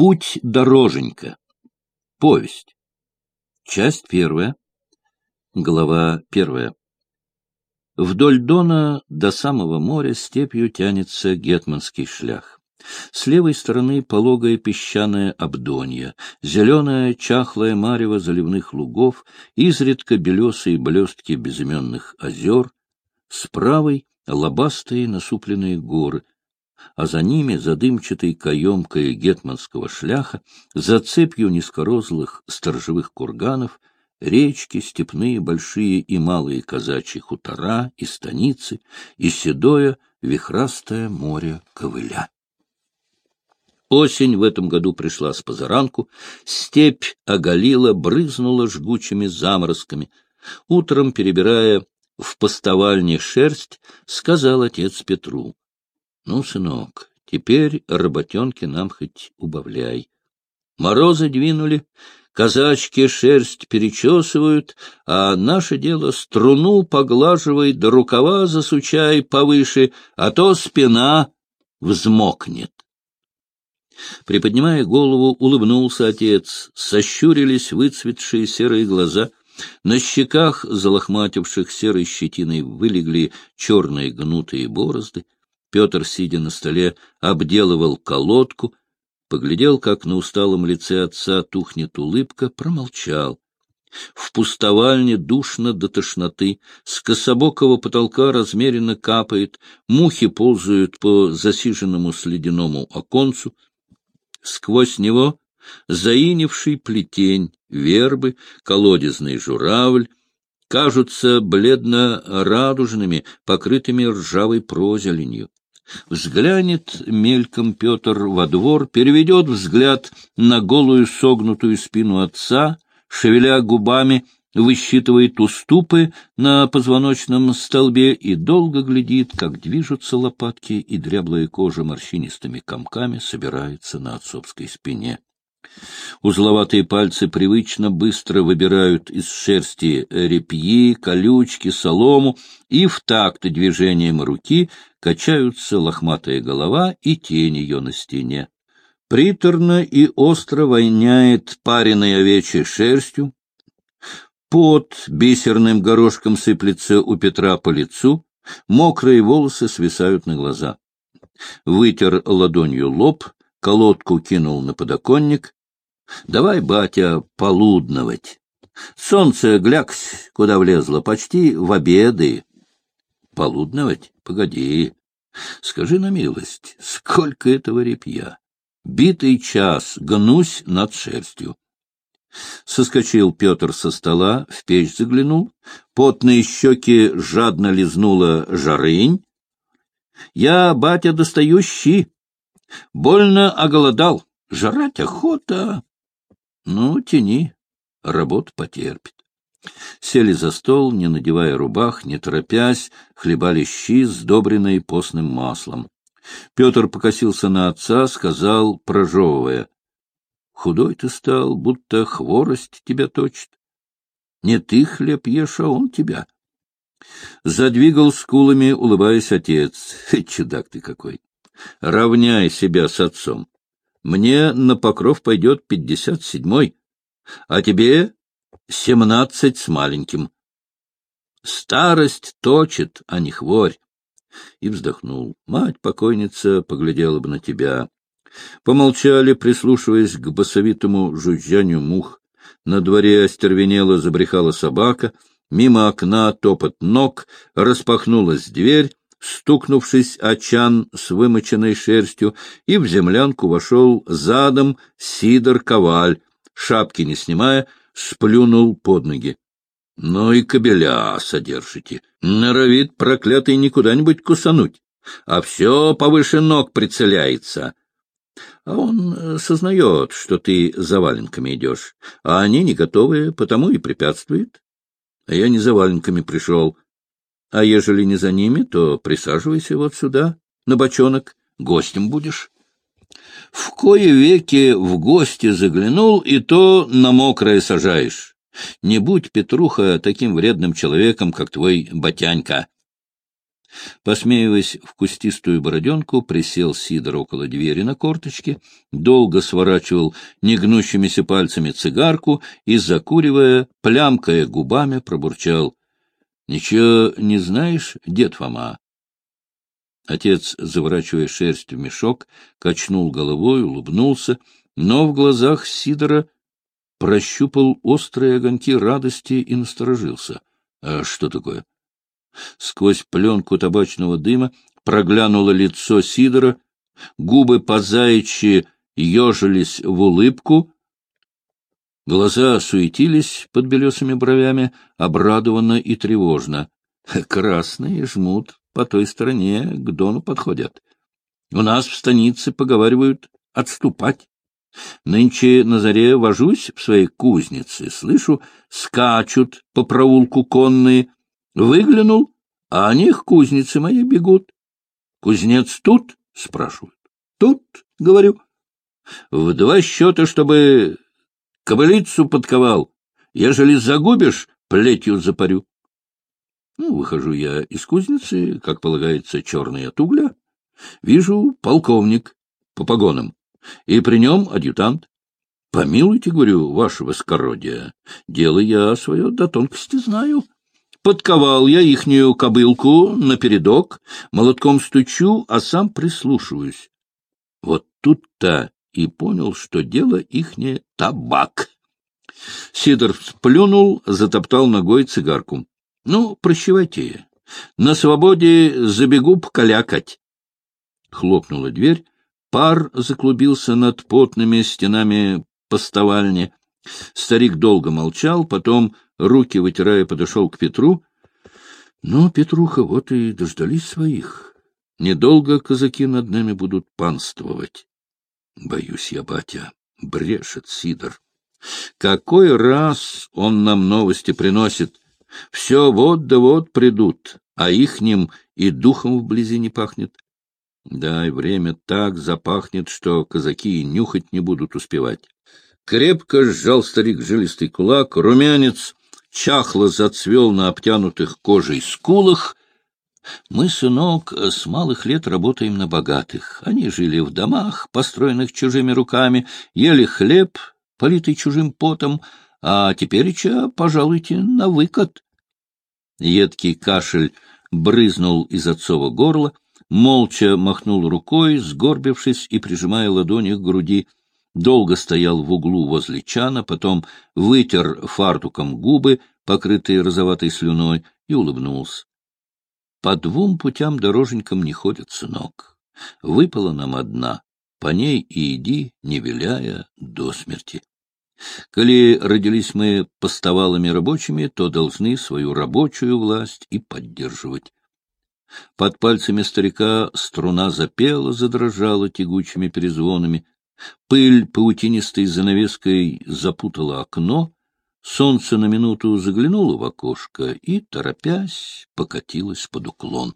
Путь-дороженька. Повесть. Часть первая. Глава первая. Вдоль Дона до самого моря степью тянется гетманский шлях. С левой стороны пологая песчаная обдонья, зеленая чахлая марево заливных лугов, изредка белесые блестки безыменных озер, с правой — лобастые насупленные горы, а за ними, за дымчатой каемкой гетманского шляха, за цепью низкорослых сторожевых курганов, речки, степные большие и малые казачьи хутора и станицы, и седое вихрастое море ковыля. Осень в этом году пришла с позаранку, степь оголила, брызнула жгучими заморозками. Утром, перебирая в постовальне шерсть, сказал отец Петру. Ну, сынок, теперь работенки нам хоть убавляй. Морозы двинули, казачки шерсть перечесывают, а наше дело струну поглаживай, да рукава засучай повыше, а то спина взмокнет. Приподнимая голову, улыбнулся отец, сощурились выцветшие серые глаза, на щеках, залохмативших серой щетиной, вылегли черные гнутые борозды. Петр, сидя на столе, обделывал колодку, поглядел, как на усталом лице отца тухнет улыбка, промолчал. В пустовальне душно до тошноты, с кособокого потолка размеренно капает, мухи ползают по засиженному следяному оконцу. Сквозь него заинивший плетень, вербы, колодезный журавль, кажутся бледно-радужными, покрытыми ржавой прозеленью. Взглянет мельком Петр во двор, переведет взгляд на голую согнутую спину отца, шевеля губами, высчитывает уступы на позвоночном столбе и долго глядит, как движутся лопатки, и дряблая кожа морщинистыми комками собирается на отцовской спине. Узловатые пальцы привычно быстро выбирают из шерсти репьи, колючки, солому, и в такт движением руки качаются лохматая голова и тень ее на стене. Приторно и остро воняет пареной овечьей шерстью. Под бисерным горошком сыплется у Петра по лицу, мокрые волосы свисают на глаза. Вытер ладонью лоб, колодку кинул на подоконник. — Давай, батя, полудновать. Солнце, гляксь, куда влезло, почти в обеды. — Полудновать? Погоди. Скажи на милость, сколько этого репья? Битый час гнусь над шерстью. Соскочил Петр со стола, в печь заглянул, потные щеки жадно лизнула жарынь. — Я, батя, достаю щи. Больно оголодал. Жрать охота. Ну, тяни, работа потерпит. Сели за стол, не надевая рубах, не торопясь, хлебали щи, сдобренные постным маслом. Петр покосился на отца, сказал, прожевывая, — Худой ты стал, будто хворость тебя точит. Не ты хлеб ешь, а он тебя. Задвигал скулами, улыбаясь отец. Чудак ты какой! Равняй себя с отцом. Мне на покров пойдет пятьдесят седьмой, а тебе семнадцать с маленьким. Старость точит, а не хворь. И вздохнул. Мать-покойница поглядела бы на тебя. Помолчали, прислушиваясь к басовитому жужжанию мух. На дворе остервенело забрехала собака, мимо окна топот ног, распахнулась дверь, стукнувшись о чан с вымоченной шерстью, и в землянку вошел задом Сидор Коваль, шапки не снимая, сплюнул под ноги. Ну и кобеля содержите. Норовит проклятый не куда-нибудь кусануть, а все повыше ног прицеляется. А он э, сознает, что ты за валенками идешь, а они не готовые, потому и препятствует. А я не за валенками пришел. А ежели не за ними, то присаживайся вот сюда, на бочонок, гостем будешь в кое веки в гости заглянул, и то на мокрое сажаешь. Не будь, Петруха, таким вредным человеком, как твой батянька. Посмеиваясь в кустистую бороденку, присел Сидор около двери на корточке, долго сворачивал негнущимися пальцами цигарку и, закуривая, плямкая губами, пробурчал. — Ничего не знаешь, дед Фома? Отец, заворачивая шерсть в мешок, качнул головой, улыбнулся, но в глазах Сидора прощупал острые огоньки радости и насторожился. — А что такое? Сквозь пленку табачного дыма проглянуло лицо Сидора, губы позаячьи ежились в улыбку, глаза суетились под белесыми бровями, обрадованно и тревожно. Красные жмут по той стороне, к Дону подходят. У нас в станице поговаривают отступать. Нынче на заре вожусь в своей кузнице, слышу, скачут по проулку конные, Выглянул, а они к кузнице моей бегут. Кузнец тут? — спрашивают. Тут, — говорю. В два счета, чтобы кобылицу подковал. Ежели загубишь, плетью запарю. Ну, выхожу я из кузницы, как полагается, черный от угля. Вижу полковник по погонам, и при нем адъютант. Помилуйте, говорю, вашего скородия, дело я свое до тонкости знаю. Подковал я ихнюю кобылку напередок, молотком стучу, а сам прислушиваюсь. Вот тут-то и понял, что дело ихнее табак. Сидор сплюнул, затоптал ногой цигарку. — Ну, прощевайте. На свободе забегу покалякать. Хлопнула дверь, пар заклубился над потными стенами поставальни. Старик долго молчал, потом руки вытирая, подошел к Петру. Ну, Петруха, вот и дождались своих. Недолго казаки над нами будут панствовать. Боюсь я, батя, брешет Сидор. Какой раз он нам новости приносит? Все вот да вот придут, а ихним и духом вблизи не пахнет. Да, и время так запахнет, что казаки и нюхать не будут успевать. Крепко сжал старик жилистый кулак, румянец чахло зацвел на обтянутых кожей скулах. Мы, сынок, с малых лет работаем на богатых. Они жили в домах, построенных чужими руками, ели хлеб, политый чужим потом, а тепереча, пожалуйте, на выкат. Едкий кашель брызнул из отцова горла, молча махнул рукой, сгорбившись и прижимая ладони к груди — долго стоял в углу возле чана, потом вытер фартуком губы, покрытые розоватой слюной, и улыбнулся. По двум путям дороженькам не ходят, сынок. Выпала нам одна, по ней и иди, не виляя, до смерти. Коли родились мы поставалыми рабочими, то должны свою рабочую власть и поддерживать. Под пальцами старика струна запела, задрожала тягучими перезвонами. Пыль паутинистой занавеской запутала окно, солнце на минуту заглянуло в окошко и, торопясь, покатилось под уклон.